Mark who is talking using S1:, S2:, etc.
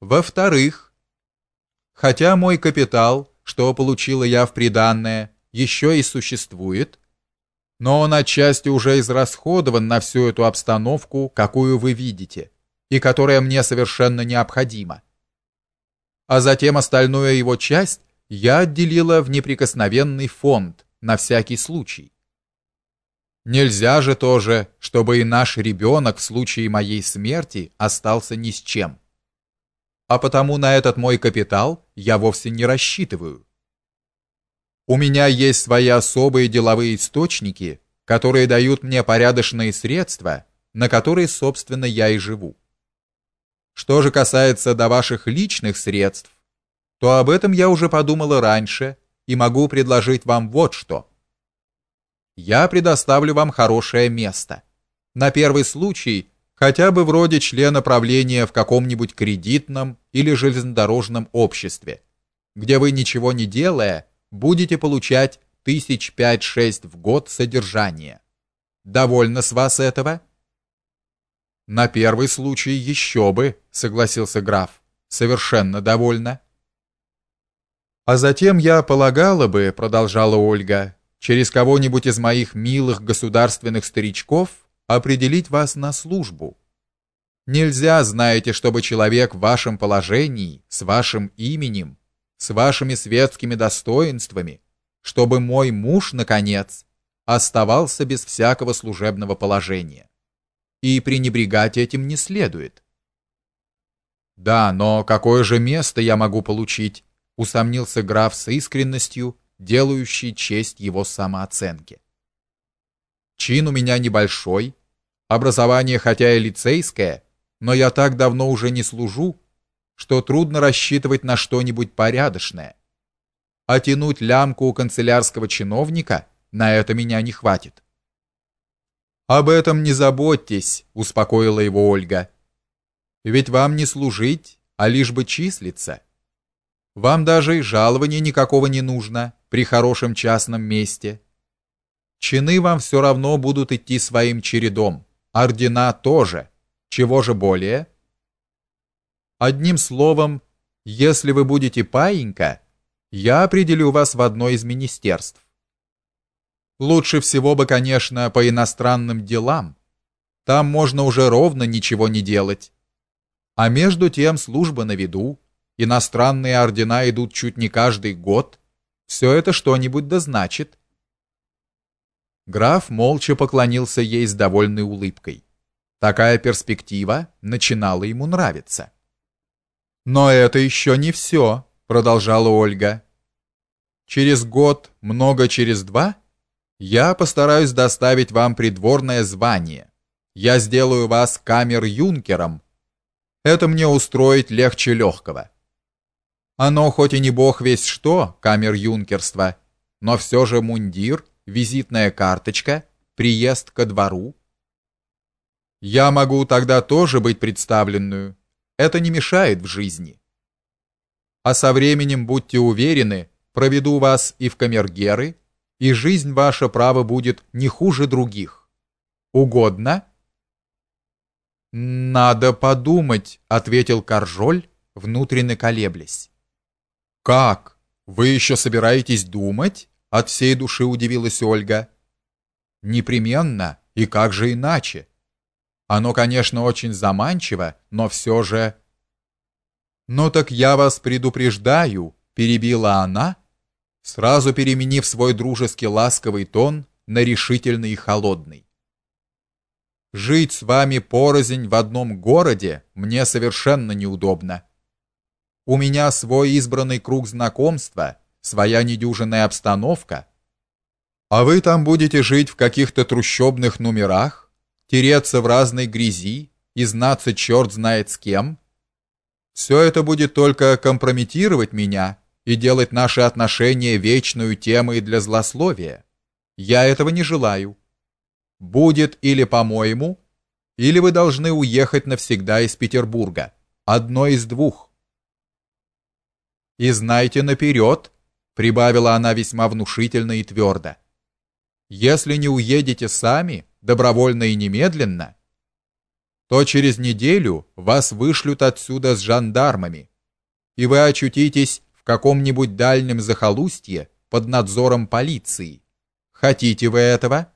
S1: Во-вторых, хотя мой капитал, что получила я в приданое, еще и существует, но он отчасти уже израсходован на всю эту обстановку, какую вы видите, и которая мне совершенно необходима. А затем остальную его часть я отделила в неприкосновенный фонд на всякий случай. Нельзя же тоже, чтобы и наш ребенок в случае моей смерти остался ни с чем а потому на этот мой капитал я вовсе не рассчитываю. У меня есть свои особые деловые источники, которые дают мне порядочные средства, на которые, собственно, я и живу. Что же касается до ваших личных средств, то об этом я уже подумала раньше и могу предложить вам вот что. Я предоставлю вам хорошее место. На первый случай хотя бы вроде члена правления в каком-нибудь кредитном или железнодорожном обществе, где вы ничего не делая будете получать тысяч пять-шесть в год содержания. Довольно с вас этого? На первый случай еще бы, согласился граф. Совершенно довольна. А затем я полагала бы, продолжала Ольга, через кого-нибудь из моих милых государственных старичков определить вас на службу. Нельзя, знаете, чтобы человек в вашем положении, с вашим именем, с вашими светскими достоинствами, чтобы мой муж наконец оставался без всякого служебного положения. И пренебрегать этим не следует. Да, но какое же место я могу получить? усомнился граф с искренностью, делающей честь его самооценке. Чин у меня небольшой, Образование хотя и лицейское, но я так давно уже не служу, что трудно рассчитывать на что-нибудь порядочное. А тянуть лямку у канцелярского чиновника на это меня не хватит. Об этом не заботьтесь, успокоила его Ольга. Ведь вам не служить, а лишь бы числиться. Вам даже и жалования никакого не нужно при хорошем частном месте. Чины вам все равно будут идти своим чередом ордена тоже. Чего же более? Одним словом, если вы будете паинька, я определю вас в одно из министерств. Лучше всего бы, конечно, по иностранным делам. Там можно уже ровно ничего не делать. А между тем служба на виду, иностранные ордена идут чуть не каждый год. Все это что-нибудь да значит. Граф молча поклонился ей с довольной улыбкой. Такая перспектива начинала ему нравиться. Но это еще не все, продолжала Ольга. Через год, много через два, я постараюсь доставить вам придворное звание. Я сделаю вас камер-юнкером. Это мне устроить легче легкого. Оно хоть и не бог весь что, камер-юнкерство, но все же мундир визитная карточка, приезд ко двору. Я могу тогда тоже быть представленную. Это не мешает в жизни. А со временем будьте уверены, проведу вас и в камергеры, и жизнь ваша право будет не хуже других. Угодно? Надо подумать, ответил Каржоль, внутренне колеблясь. Как? Вы еще собираетесь думать? От всей души удивилась Ольга. Непременно, и как же иначе? Оно, конечно, очень заманчиво, но все же Ну так я вас предупреждаю, перебила она, сразу переменив свой дружеский ласковый тон на решительный и холодный. Жить с вами порознь в одном городе мне совершенно неудобно. У меня свой избранный круг знакомства, своя недюжинная обстановка. А вы там будете жить в каких-то трущобных номерах, тереться в разной грязи и знаться черт знает с кем. Все это будет только компрометировать меня и делать наши отношения вечной темой для злословия. Я этого не желаю. Будет или по-моему, или вы должны уехать навсегда из Петербурга. Одно из двух. И знайте наперед, прибавила она весьма внушительно и твердо. Если не уедете сами, добровольно и немедленно, то через неделю вас вышлют отсюда с жандармами, и вы очутитесь в каком-нибудь дальнем захолустье под надзором полиции. Хотите вы этого?